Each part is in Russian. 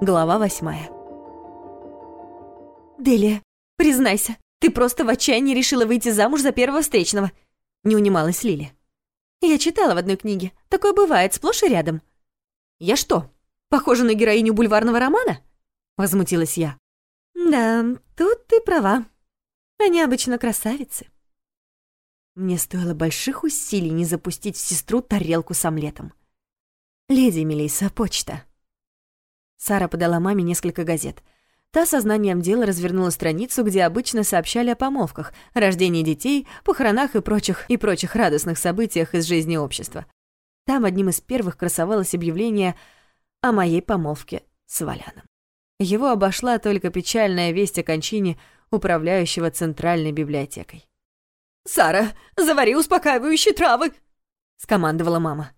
Глава восьмая. «Делия, признайся, ты просто в отчаянии решила выйти замуж за первого встречного», — не унималась Лили. «Я читала в одной книге. Такое бывает сплошь и рядом». «Я что, похожа на героиню бульварного романа?» — возмутилась я. «Да, тут ты права. Они обычно красавицы». Мне стоило больших усилий не запустить в сестру тарелку с омлетом. «Леди Мелисса, почта». Сара подала маме несколько газет — Та сознанием дела развернула страницу, где обычно сообщали о помолвках, рождении детей, похоронах и прочих, и прочих радостных событиях из жизни общества. Там одним из первых красовалось объявление о моей помолвке с Валяном. Его обошла только печальная весть о кончине управляющего Центральной библиотекой. «Сара, завари успокаивающие травы!» — скомандовала мама.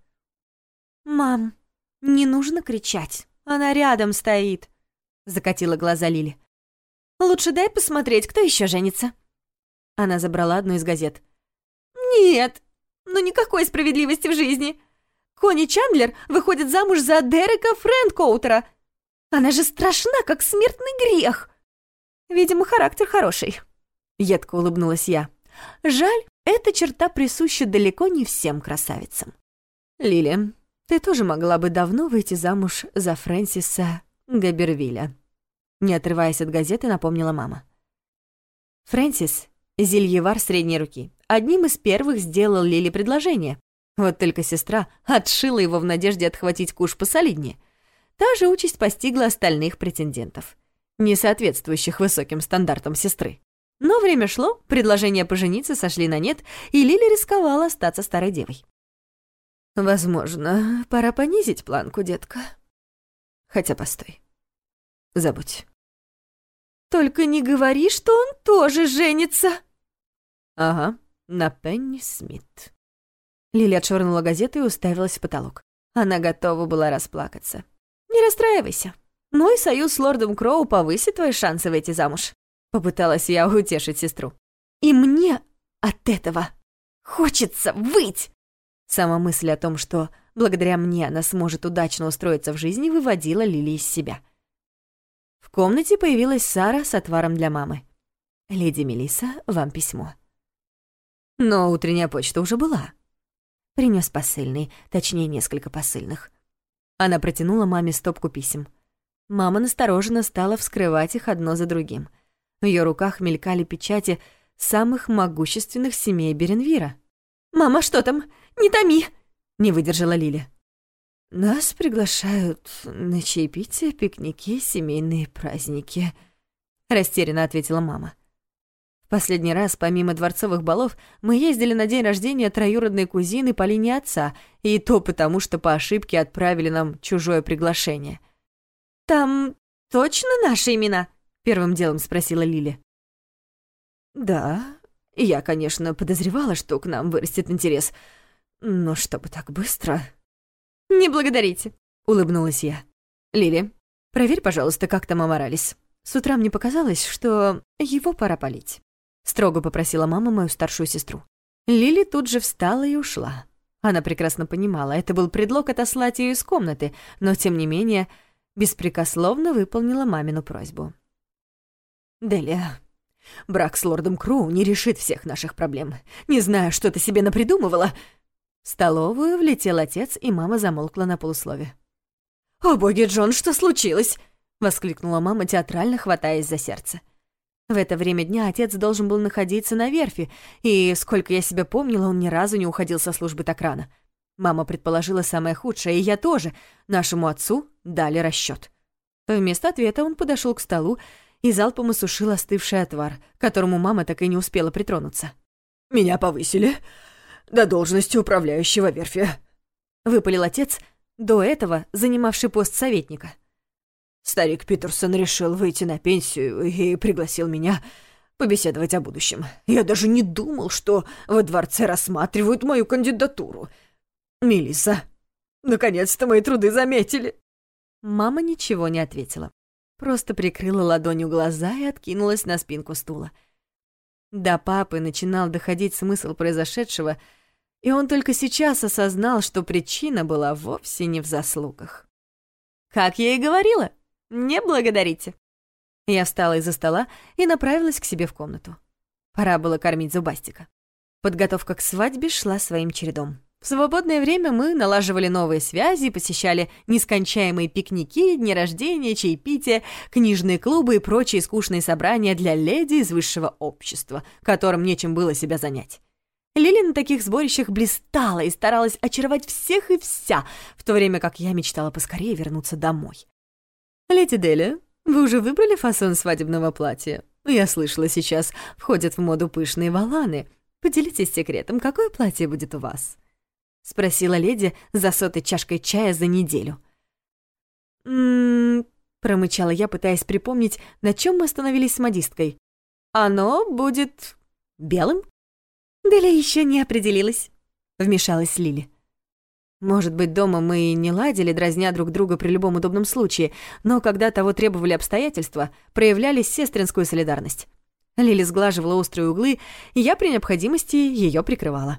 «Мам, не нужно кричать, она рядом стоит», закатила глаза Лили. «Лучше дай посмотреть, кто еще женится». Она забрала одну из газет. «Нет, ну никакой справедливости в жизни. Кони Чандлер выходит замуж за Дерека Фрэнкоутера. Она же страшна, как смертный грех. Видимо, характер хороший». Едко улыбнулась я. «Жаль, эта черта присуща далеко не всем красавицам. Лили, ты тоже могла бы давно выйти замуж за Фрэнсиса Габервилля. Не отрываясь от газеты, напомнила мама. Фрэнсис — зельевар средней руки. Одним из первых сделал Лили предложение. Вот только сестра отшила его в надежде отхватить куш посолиднее. Та же участь постигла остальных претендентов, не соответствующих высоким стандартам сестры. Но время шло, предложения пожениться сошли на нет, и Лили рисковала остаться старой девой. «Возможно, пора понизить планку, детка», Хотя постой. Забудь. Только не говори, что он тоже женится. Ага, на Пенни Смит. Лили отшвырнула газету и уставилась в потолок. Она готова была расплакаться. «Не расстраивайся. Мой союз с лордом Кроу повысит твои шансы выйти замуж». Попыталась я утешить сестру. «И мне от этого хочется выть!» Сама мысль о том, что благодаря мне она сможет удачно устроиться в жизни, выводила Лили из себя. В комнате появилась Сара с отваром для мамы. «Леди Мелисса, вам письмо». Но утренняя почта уже была. Принес посыльный, точнее, несколько посыльных. Она протянула маме стопку писем. Мама настороженно стала вскрывать их одно за другим. В ее руках мелькали печати самых могущественных семей Беренвира. «Мама, что там? Не томи!» не выдержала Лили. Нас приглашают на чаепитие, пикники, семейные праздники, растерянно ответила мама. Последний раз, помимо дворцовых балов, мы ездили на день рождения троюродной кузины по линии отца, и то потому, что по ошибке отправили нам чужое приглашение. «Там точно наши имена?» — первым делом спросила Лили. «Да, я, конечно, подозревала, что к нам вырастет интерес», но чтобы так быстро... «Не благодарите», — улыбнулась я. «Лили, проверь, пожалуйста, как там Аморалис. С утра мне показалось, что его пора полить». Строго попросила мама мою старшую сестру. Лили тут же встала и ушла. Она прекрасно понимала, это был предлог отослать ее из комнаты, но, тем не менее, беспрекословно выполнила мамину просьбу. «Делия, брак с лордом Кроу не решит всех наших проблем. Не знаю, что ты себе напридумывала», в столовую влетел отец, и мама замолкла на полуслове. «О боги, Джон, что случилось?» — воскликнула мама, театрально хватаясь за сердце. В это время дня отец должен был находиться на верфи, и, сколько я себя помнила, он ни разу не уходил со службы так рано. Мама предположила самое худшее, и я тоже. Нашему отцу дали расчет. Вместо ответа он подошел к столу и залпом осушил остывший отвар, которому мама так и не успела притронуться. «Меня повысили до должности управляющего верфи», — выпалил отец, до этого занимавший пост советника. Старик Питерсон решил выйти на пенсию и пригласил меня побеседовать о будущем. Я даже не думал, что во дворце рассматривают мою кандидатуру. Мелисса, наконец-то мои труды заметили. Мама ничего не ответила. Просто прикрыла ладонью глаза и откинулась на спинку стула. До папы начинал доходить смысл произошедшего, и он только сейчас осознал, что причина была вовсе не в заслугах. Как я и говорила, не благодарите. Я встала из-за стола и направилась к себе в комнату. Пора было кормить зубастика. Подготовка к свадьбе шла своим чередом. В свободное время мы налаживали новые связи, посещали нескончаемые пикники, дни рождения, чаепития, книжные клубы и прочие скучные собрания для леди из высшего общества, которым нечем было себя занять. Лили на таких сборищах блистала и старалась очаровать всех и вся, в то время как я мечтала поскорее вернуться домой. «Леди Дели, вы уже выбрали фасон свадебного платья? Я слышала, сейчас входят в моду пышные валаны. Поделитесь секретом, какое платье будет у вас?» — спросила леди за сотой чашкой чая за неделю. «М-м-м», промычала я, пытаясь припомнить, на чем мы остановились с модисткой. «Оно будет белым?» «Деля еще не определилась», — вмешалась Лили. Может быть, дома мы и не ладили, дразня друг друга при любом удобном случае, но когда того требовали обстоятельства, проявляли сестринскую солидарность. Лили сглаживала острые углы, и я при необходимости ее прикрывала.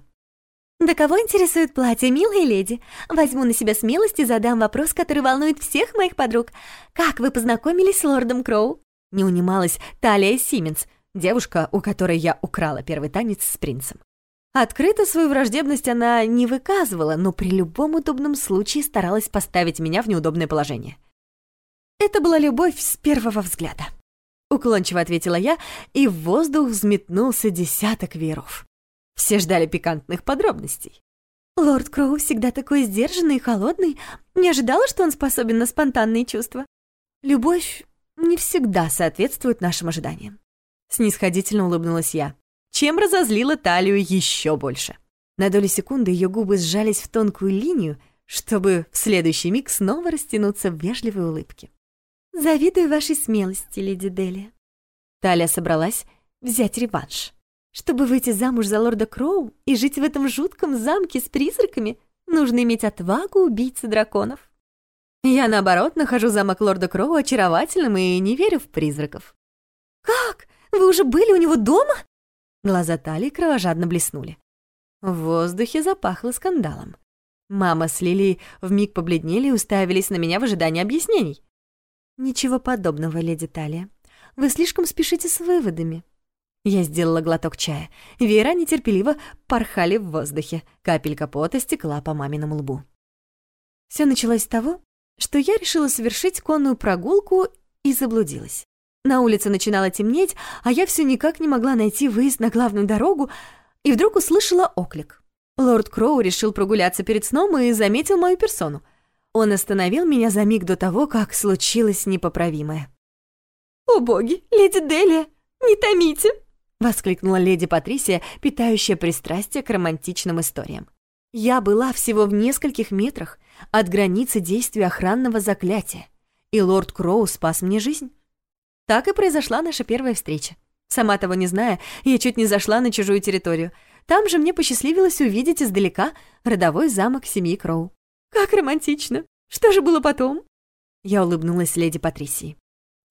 «Да кого интересует платье, милая леди? Возьму на себя смелость и задам вопрос, который волнует всех моих подруг. Как вы познакомились с лордом Кроу?» Не унималась Талия Сименс, девушка, у которой я украла первый танец с принцем. Открыто свою враждебность она не выказывала, но при любом удобном случае старалась поставить меня в неудобное положение. Это была любовь с первого взгляда. Уклончиво ответила я, и в воздух взметнулся десяток вееров. Все ждали пикантных подробностей. Лорд Кроу всегда такой сдержанный и холодный. Не ожидала, что он способен на спонтанные чувства. Любовь не всегда соответствует нашим ожиданиям. Снисходительно улыбнулась я, чем разозлила талию еще больше. На долю секунды ее губы сжались в тонкую линию, чтобы в следующий миг снова растянуться в вежливой улыбке. «Завидую вашей смелости, леди Делия». Талия собралась взять реванш. Чтобы выйти замуж за лорда Кроу и жить в этом жутком замке с призраками, нужно иметь отвагу убийцы драконов. Я, наоборот, нахожу замок лорда Кроу очаровательным и не верю в призраков. «Как? Вы уже были у него дома?» Глаза Талии кровожадно блеснули. В воздухе запахло скандалом. Мама с Лилией вмиг побледнели и уставились на меня в ожидании объяснений. «Ничего подобного, леди Талия. Вы слишком спешите с выводами. Я сделала глоток чая. Веера нетерпеливо порхали в воздухе. Капелька пота стекла по маминому лбу. Все началось с того, что я решила совершить конную прогулку и заблудилась. На улице начинало темнеть, а я все никак не могла найти выезд на главную дорогу, и вдруг услышала оклик. Лорд Кроу решил прогуляться перед сном и заметил мою персону. Он остановил меня за миг до того, как случилось непоправимое. «О боги, леди Делия, не томите!» Воскликнула леди Патрисия, питающая пристрастие к романтичным историям. Я была всего в нескольких метрах от границы действия охранного заклятия, и лорд Кроу спас мне жизнь. Так и произошла наша первая встреча. Сама того не зная, я чуть не зашла на чужую территорию. Там же мне посчастливилось увидеть издалека родовой замок семьи Кроу. «Как романтично! Что же было потом?» Я улыбнулась леди Патрисии.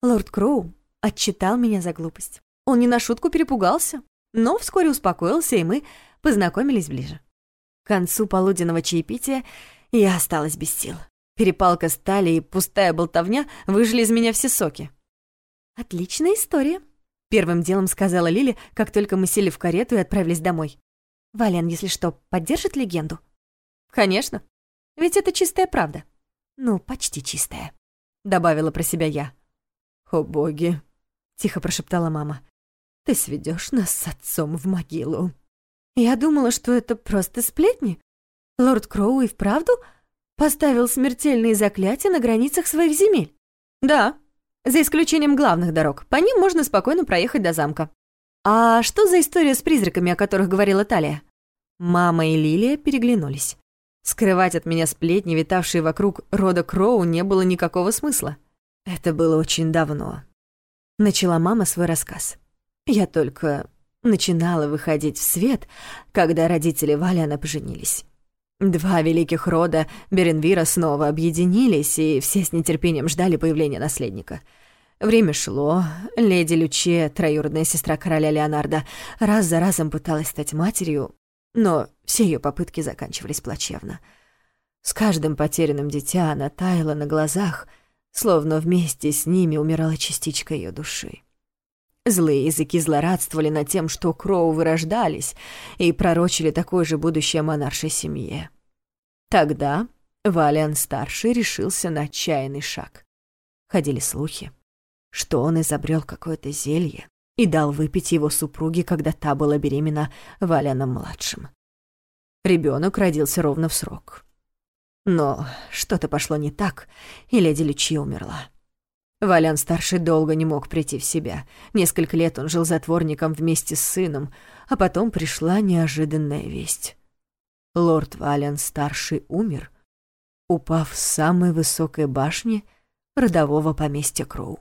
Лорд Кроу отчитал меня за глупость. Он не на шутку перепугался, но вскоре успокоился, и мы познакомились ближе. К концу полуденного чаепития я осталась без сил. Перепалка стали и пустая болтовня выжили из меня все соки. «Отличная история», — первым делом сказала Лили, как только мы сели в карету и отправились домой. «Вален, если что, поддержит легенду?» «Конечно. Ведь это чистая правда». «Ну, почти чистая», — добавила про себя я. «О боги», — тихо прошептала мама. Ты сведешь нас с отцом в могилу». Я думала, что это просто сплетни. Лорд Кроу и вправду поставил смертельные заклятия на границах своих земель. Да, за исключением главных дорог. По ним можно спокойно проехать до замка. А что за история с призраками, о которых говорила Талия? Мама и Лилия переглянулись. Скрывать от меня сплетни, витавшие вокруг рода Кроу, не было никакого смысла. Это было очень давно. Начала мама свой рассказ. Я только начинала выходить в свет, когда родители Валяна поженились. Два великих рода Беренвира снова объединились, и все с нетерпением ждали появления наследника. Время шло, леди Люче, троюродная сестра короля Леонардо, раз за разом пыталась стать матерью, но все ее попытки заканчивались плачевно. С каждым потерянным дитя она таяла на глазах, словно вместе с ними умирала частичка ее души. Злые языки злорадствовали над тем, что Кроу вырождались и пророчили такое же будущее монаршей семье. Тогда Валиан-старший решился на отчаянный шаг. Ходили слухи, что он изобрел какое-то зелье и дал выпить его супруге, когда та была беременна Валианом-младшим. Ребенок родился ровно в срок. Но что-то пошло не так, и леди Лючи умерла. Валян-старший долго не мог прийти в себя. Несколько лет он жил затворником вместе с сыном, а потом пришла неожиданная весть. Лорд Валян-старший умер, упав с самой высокой башни родового поместья Кроу.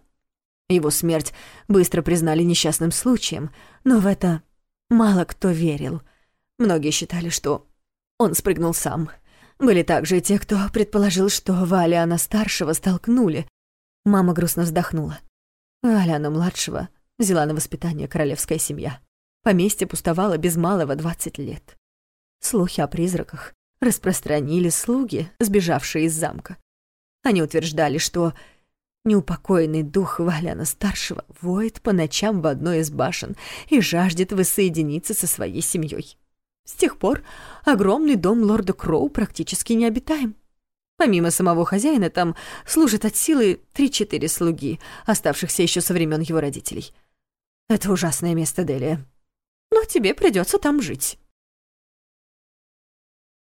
Его смерть быстро признали несчастным случаем, но в это мало кто верил. Многие считали, что он спрыгнул сам. Были также и те, кто предположил, что Валиана-старшего столкнули, Мама грустно вздохнула. Аляна-младшего взяла на воспитание королевская семья. Поместье пустовало без малого двадцать лет. Слухи о призраках распространили слуги, сбежавшие из замка. Они утверждали, что неупокоенный дух Валяна-старшего воет по ночам в одной из башен и жаждет воссоединиться со своей семьей. С тех пор огромный дом лорда Кроу практически необитаем. Помимо самого хозяина, там служат от силы три-четыре слуги, оставшихся еще со времен его родителей. Это ужасное место, Делия. Но тебе придется там жить.